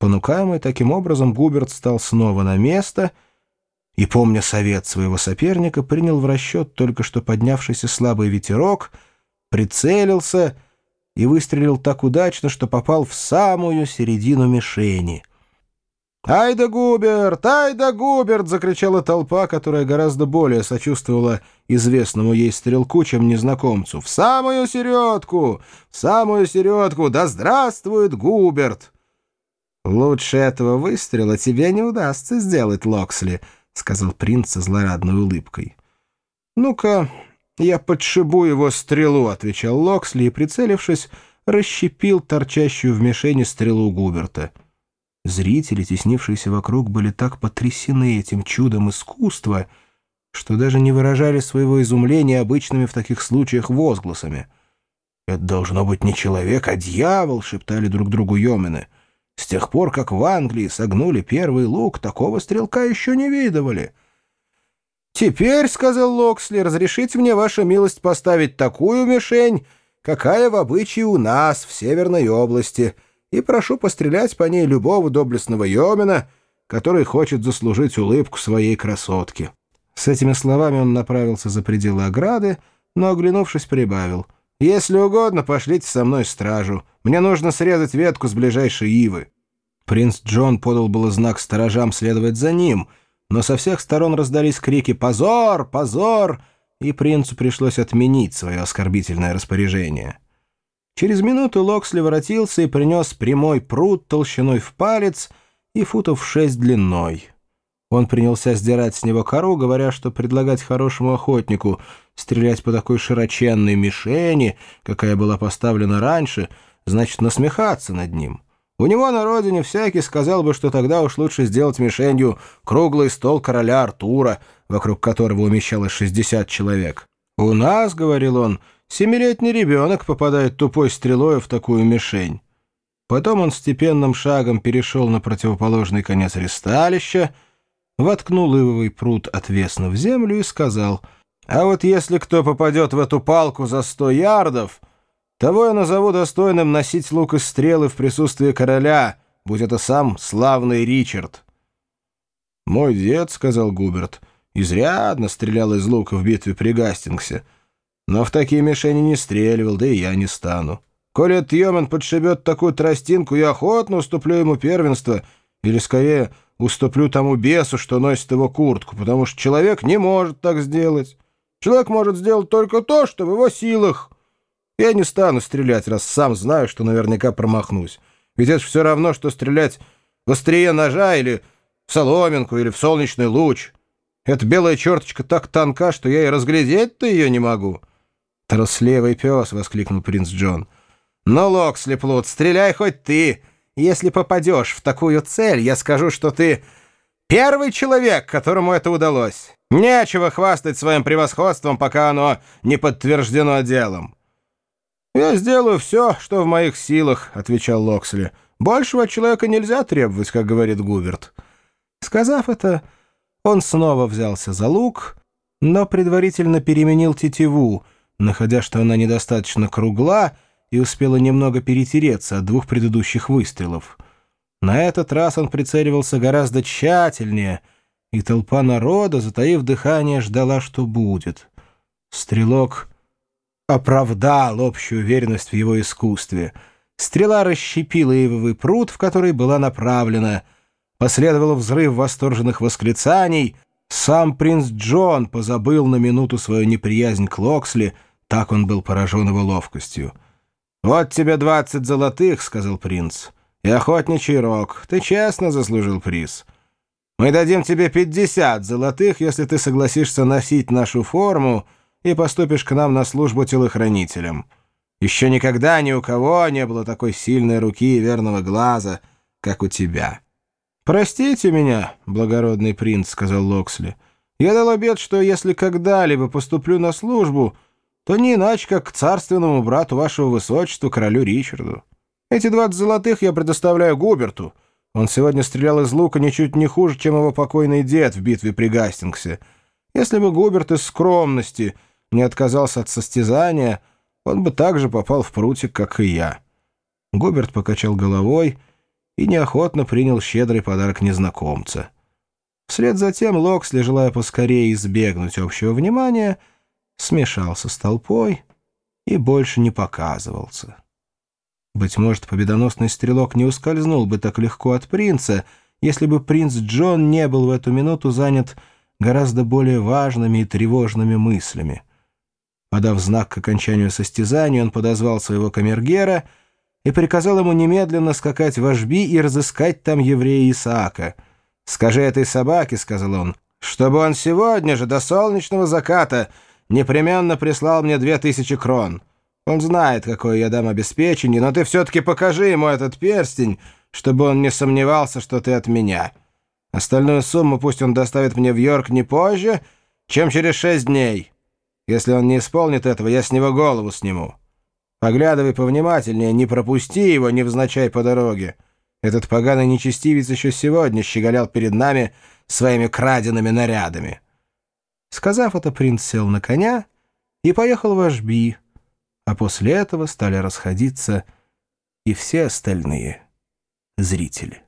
Понукаемый таким образом, Губерт стал снова на место и, помня совет своего соперника, принял в расчет только что поднявшийся слабый ветерок, прицелился и выстрелил так удачно, что попал в самую середину мишени — «Ай да Губерт! Ай да Губерт!» — закричала толпа, которая гораздо более сочувствовала известному ей стрелку, чем незнакомцу. «В самую середку! В самую середку! Да здравствует Губерт!» «Лучше этого выстрела тебе не удастся сделать, Локсли», — сказал принц со злорадной улыбкой. «Ну-ка, я подшибу его стрелу», — отвечал Локсли и, прицелившись, расщепил торчащую в мишени стрелу Губерта. Зрители, теснившиеся вокруг, были так потрясены этим чудом искусства, что даже не выражали своего изумления обычными в таких случаях возгласами. «Это должно быть не человек, а дьявол!» — шептали друг другу Йомены. «С тех пор, как в Англии согнули первый лук, такого стрелка еще не видывали». «Теперь, — сказал Локсли, — разрешите мне, ваша милость, поставить такую мишень, какая в обычае у нас, в Северной области» и прошу пострелять по ней любого доблестного Йомина, который хочет заслужить улыбку своей красотки». С этими словами он направился за пределы ограды, но, оглянувшись, прибавил. «Если угодно, пошлите со мной стражу. Мне нужно срезать ветку с ближайшей ивы». Принц Джон подал было знак сторожам следовать за ним, но со всех сторон раздались крики «Позор! Позор!» и принцу пришлось отменить свое оскорбительное распоряжение. Через минуту Локсли воротился и принес прямой пруд толщиной в палец и футов шесть длиной. Он принялся сдирать с него кору, говоря, что предлагать хорошему охотнику стрелять по такой широченной мишени, какая была поставлена раньше, значит насмехаться над ним. У него на родине всякий сказал бы, что тогда уж лучше сделать мишенью круглый стол короля Артура, вокруг которого умещалось 60 человек. «У нас, — говорил он, — Семилетний ребенок попадает тупой стрелой в такую мишень. Потом он степенным шагом перешел на противоположный конец ресталища, воткнул ивовый пруд отвесно в землю и сказал, «А вот если кто попадет в эту палку за сто ярдов, того я назову достойным носить лук и стрелы в присутствии короля, будь это сам славный Ричард». «Мой дед, — сказал Губерт, — изрядно стрелял из лука в битве при Гастингсе, — но в такие мишени не стреливал, да и я не стану. Коли этот подшибет такую тростинку, я охотно уступлю ему первенство, или, скорее, уступлю тому бесу, что носит его куртку, потому что человек не может так сделать. Человек может сделать только то, что в его силах. Я не стану стрелять, раз сам знаю, что наверняка промахнусь. Ведь это все равно, что стрелять в острие ножа или в соломинку, или в солнечный луч. Эта белая черточка так тонка, что я и разглядеть-то ее не могу». «Трусливый пес!» — воскликнул принц Джон. «Ну, Локсли Плут, стреляй хоть ты! Если попадешь в такую цель, я скажу, что ты первый человек, которому это удалось. Нечего хвастать своим превосходством, пока оно не подтверждено делом». «Я сделаю все, что в моих силах», — отвечал Локсли. «Большего от человека нельзя требовать, как говорит Губерт». Сказав это, он снова взялся за лук, но предварительно переменил тетиву — находя, что она недостаточно кругла и успела немного перетереться от двух предыдущих выстрелов. На этот раз он прицеливался гораздо тщательнее, и толпа народа, затаив дыхание, ждала, что будет. Стрелок оправдал общую уверенность в его искусстве. Стрела расщепила ивовый пруд, в который была направлена. Последовал взрыв восторженных восклицаний. Сам принц Джон позабыл на минуту свою неприязнь к Локсли — так он был поражен его ловкостью. «Вот тебе двадцать золотых», — сказал принц, — «и охотничий рог. Ты честно заслужил приз. Мы дадим тебе пятьдесят золотых, если ты согласишься носить нашу форму и поступишь к нам на службу телохранителем. Еще никогда ни у кого не было такой сильной руки и верного глаза, как у тебя». «Простите меня, благородный принц», — сказал Локсли. «Я дал обет, что если когда-либо поступлю на службу...» то не иначе, как к царственному брату вашего высочества, королю Ричарду. Эти двадцать золотых я предоставляю Губерту. Он сегодня стрелял из лука ничуть не хуже, чем его покойный дед в битве при Гастингсе. Если бы Губерт из скромности не отказался от состязания, он бы также попал в прутик, как и я». Губерт покачал головой и неохотно принял щедрый подарок незнакомца. Вслед за тем Локсли, желая поскорее избегнуть общего внимания, смешался с толпой и больше не показывался. Быть может, победоносный стрелок не ускользнул бы так легко от принца, если бы принц Джон не был в эту минуту занят гораздо более важными и тревожными мыслями. Подав знак к окончанию состязания, он подозвал своего камергера и приказал ему немедленно скакать в Ажби и разыскать там еврея Исаака. «Скажи этой собаке», — сказал он, — «чтобы он сегодня же до солнечного заката непременно прислал мне две тысячи крон». Он знает, какое я дам обеспечение, но ты все-таки покажи ему этот перстень, чтобы он не сомневался, что ты от меня. Остальную сумму пусть он доставит мне в Йорк не позже, чем через шесть дней. Если он не исполнит этого, я с него голову сниму. Поглядывай повнимательнее, не пропусти его невзначай по дороге. Этот поганый нечестивец еще сегодня щеголял перед нами своими краденными нарядами». Сказав это, принц сел на коня и поехал в Ашби, а после этого стали расходиться и все остальные зрители.